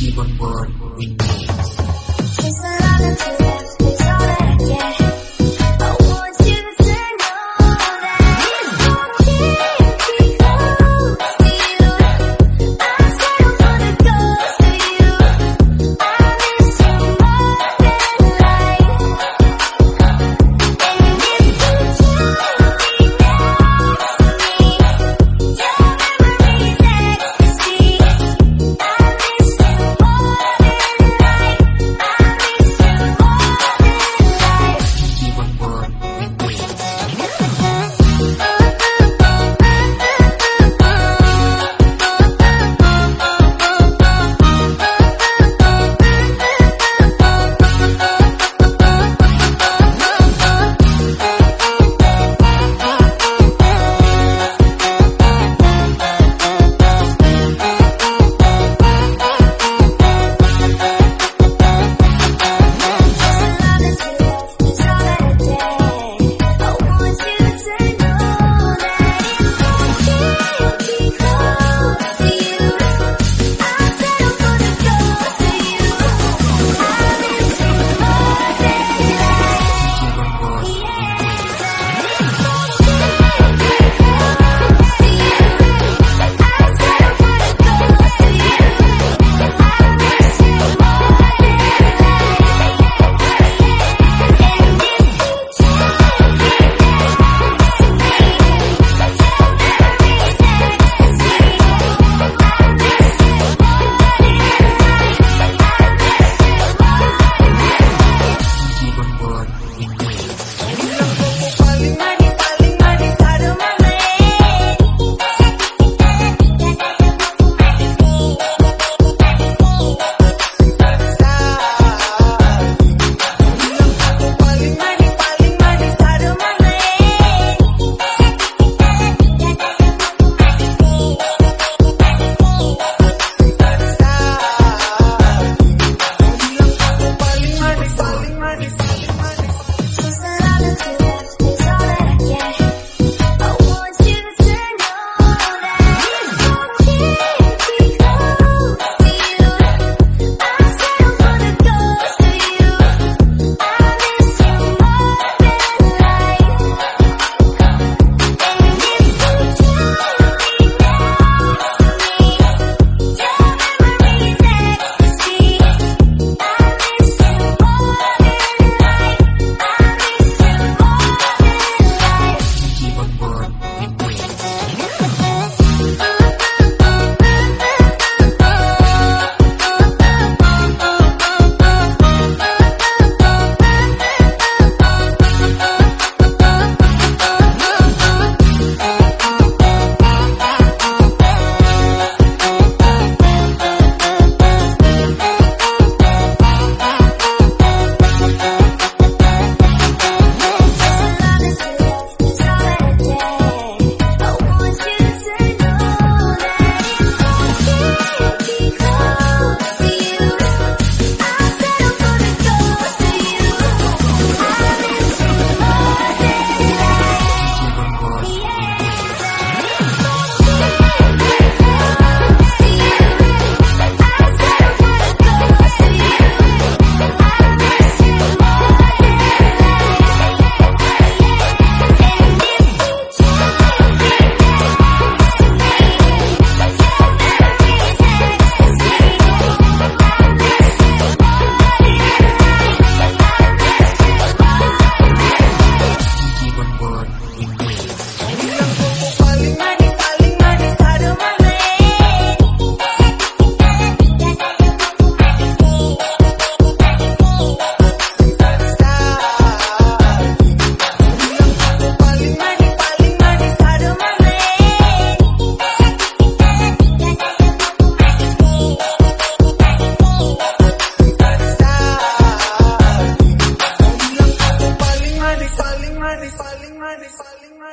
Keyboard Board Remix Kiss another to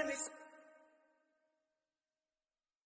promise.